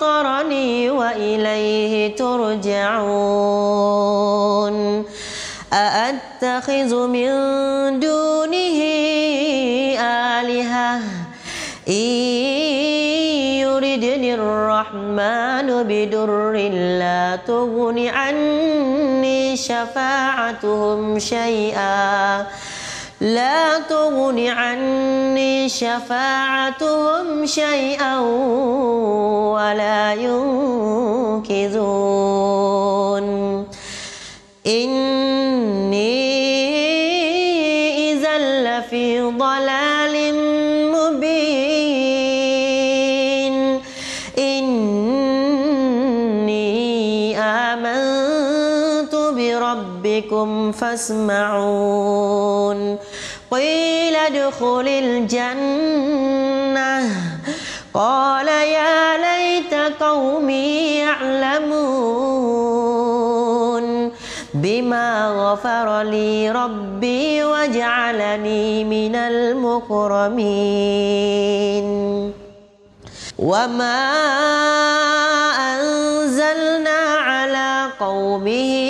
فطرني وإليه ترجعون. أأتخذ من دونه آلهة؟ إن يردني الرحمن بدر لا تغن عني شفاعتهم شيئا. لا تغن عني شفاعتهم شيئا ولا ينقذون إني لفي ضلال مبين. إني آمنت بربكم فاسمعون. قيل ادخل الجنة. قال يا ليت قومي يعلمون بما غفر لي ربي وجعلني من المكرمين. وما أنزلنا على قومه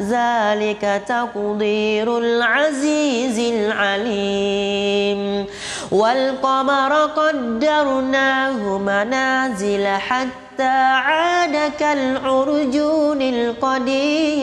ذلك تقدير العزيز العليم. والقمر قدرناه منازل حتى عاد كالعرجون القديم.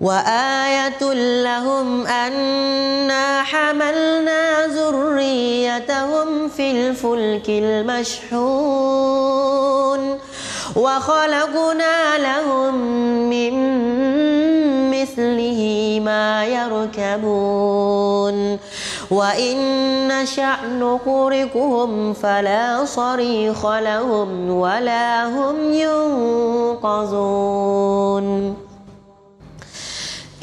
وآية لهم أنا حملنا ذريتهم في الفلك المشحون وخلقنا لهم من مثله ما يركبون وإن نشأ نغرقهم فلا صريخ لهم ولا هم ينقذون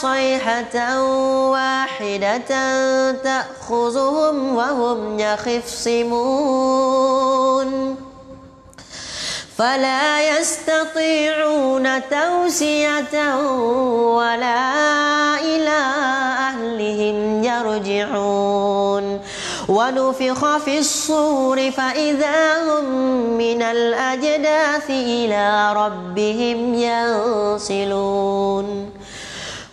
صيحة واحدة تأخذهم وهم يخصمون. فلا يستطيعون توسية ولا إلى أهلهم يرجعون. ونفخ في الصور فإذا هم من الأجداث إلى ربهم ينصلون.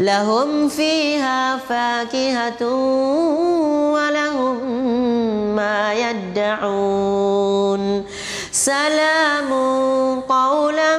لهم فيها فاكهة ولهم ما يدعون. سلام قولا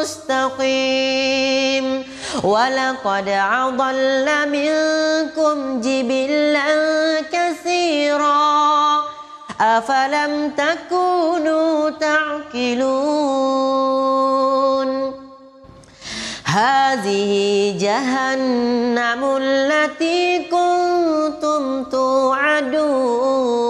مستقيم ولقد أضل منكم جبلا كثيرا. أفلم تكونوا تعقلون؟ هذه جهنم التي كنتم توعدون.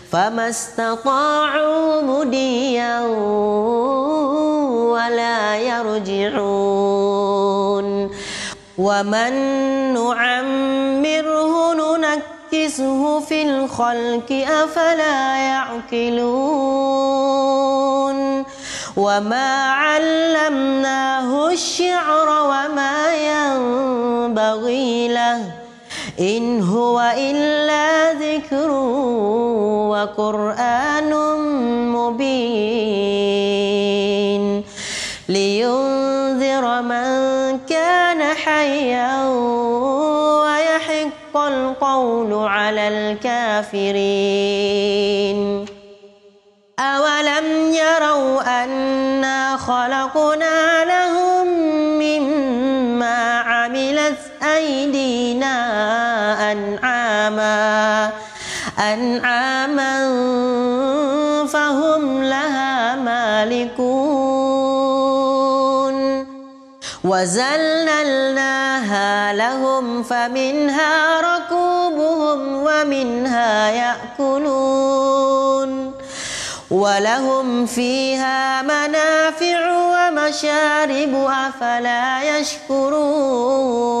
فما استطاعوا مديا ولا يرجعون. ومن نعمره ننكسه في الخلق أفلا يعقلون. وما علمناه الشعر وما ينبغي له. إن هو إلا ذكر وقرآن مبين لينذر من كان حيا ويحق القول على الكافرين مالكون وزللناها لهم فمنها ركوبهم ومنها يأكلون. ولهم فيها منافع ومشارب أفلا يشكرون.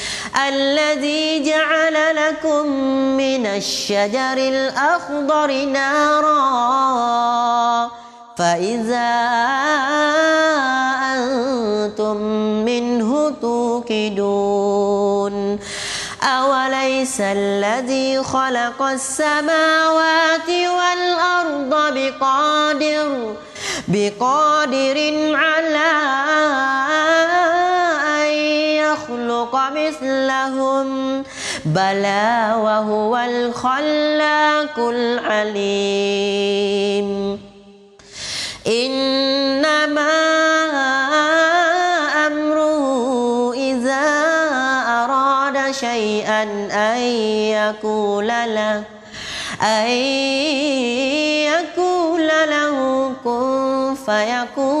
الذي جعل لكم من الشجر الأخضر نارا فإذا أنتم منه توقدون. أوليس الذي خلق السماوات والأرض بقادر بقادر على يخلق مثلهم بلى وهو الخلاق العليم. إنما أمره إذا أراد شيئا أن يقول له أن يقول له كن فيكون